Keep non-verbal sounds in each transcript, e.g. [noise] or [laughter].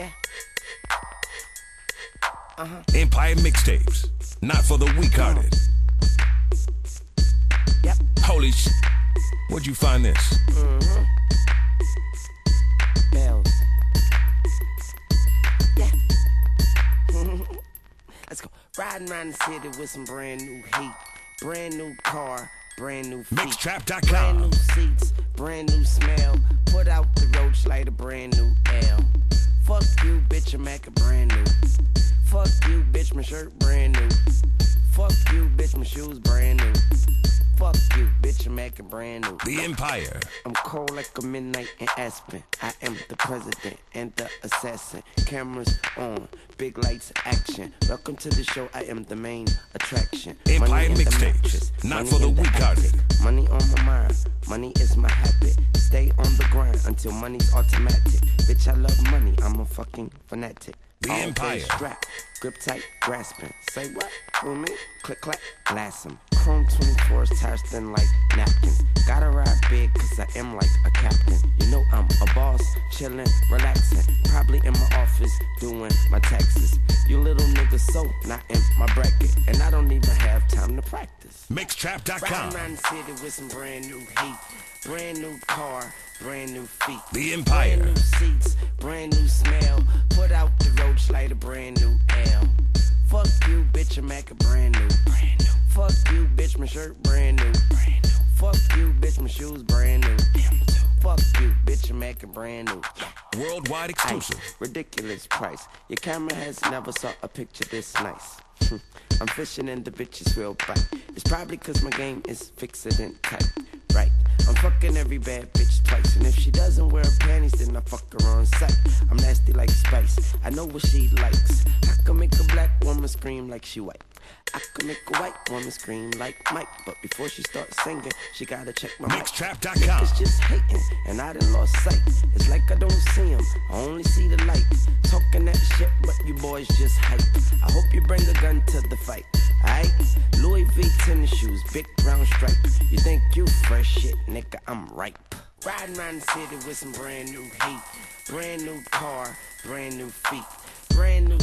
Yeah. Uh-huh. Empire mixtapes. Not for the weak hearted. Yep. Holy sh. Where'd you find this? Bells. Yeah. [laughs] Let's go. Riding around the city with some brand new heat. Brand new car, brand new feet. Mixtrap.com. Brand new seats, brand new smell. Put out the roach light, a brand new L. Fuck you, bitch, I'm Mac brand new. Fuck you, bitch, my shirt brand new. Fuck you, bitch, my shoes brand new. Fuck you, bitch, I'm Mac brand new. The Empire. I'm cold like a midnight in Aspen. I am the president and the assassin. Cameras on, big lights, action. Welcome to the show. I am the main attraction. Empire Money in the mixtapes, not for the weak-hearted. Money on my mind, money is my habit. Until money's automatic. Bitch, I love money. I'm a fucking fanatic. The All Empire. Strap, grip tight, grasping. Say what? Who me? Click clack, blast 'em. Chrome 24s, tires thin like napkins. Gotta ride big, cause I am like a captain. You know I'm a boss, chillin', relaxing. Probably in my doing my taxes. You little niggas so not in my bracket. And I don't even have time to practice. Mixtrap.com. Riding city with some brand new heat. Brand new car, brand new feet. The Empire. Brand new seats, brand new smell. Put out the roach light, a brand new L. Fuck you, bitch, I'm a brand new. Brand new. Fuck you, bitch, my shirt brand new. Brand new. Fuck you, bitch, my shoes brand new. Fuck you, bitch, I'm a brand new. Worldwide Ice, exclusive. ridiculous price. Your camera has never saw a picture this nice. [laughs] I'm fishing and the bitches will bite. It's probably cause my game is fixed and tight. Right. I'm fucking every bad bitch twice. And if she doesn't wear panties, then I fuck her on sight. I'm nasty like spice. I know what she likes. I can make a black woman scream like she white. I can make a white woman scream like Mike. But before she starts singing, she gotta check my. Mixtrap.com. Niggas just hating, and I done lost sight. It's like I don't see him, I only see the light. Talking that shit, but you boys just hype. I hope you bring a gun to the fight, alright? Louis V tennis shoes, big brown stripe. You think you fresh shit, nigga? I'm ripe. Riding around the city with some brand new heat, brand new car, brand new feet. Brand new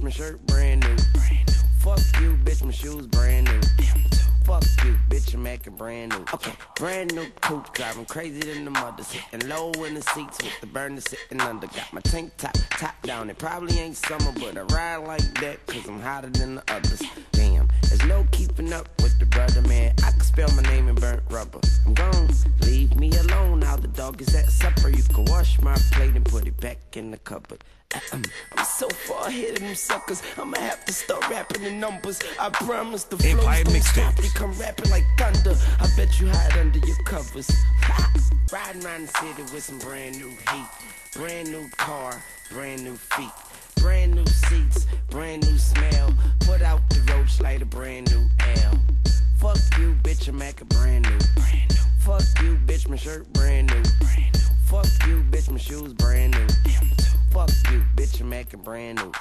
bitch, my shirt brand new. Brand new. Fuck you, bitch, my shoes brand new. Fuck you, bitch, I'm Mac a brand new. Okay, brand new coupe, driving crazy than the mother. Sitting low in the seats with the burner sitting under. Got my tank top, top down. It probably ain't summer, but I ride like that, cause I'm hotter than the others. Damn, there's no keeping up with the brother, man. I can spell my name in burnt rubber. I'm gone, leave me alone. Now the dog is at supper. You can wash my plate and put it back in the cupboard. Uh-uh. I'm so far ahead of them suckers. I'ma have to start rapping the numbers. I promise the flows Empire don't stop. They come rapping like thunder. I bet you hide under your covers. [laughs] Riding around the city with some brand new heat. Brand new car, brand new feet. Brand new seats, brand new smell. Put out the roach light, a brand new L. Fuck you, bitch, I'm a brand new. Brand new. Fuck you, bitch, my shirt brand new. Brand new. Fuck you, bitch, my shoes brand new. Mac a brand new.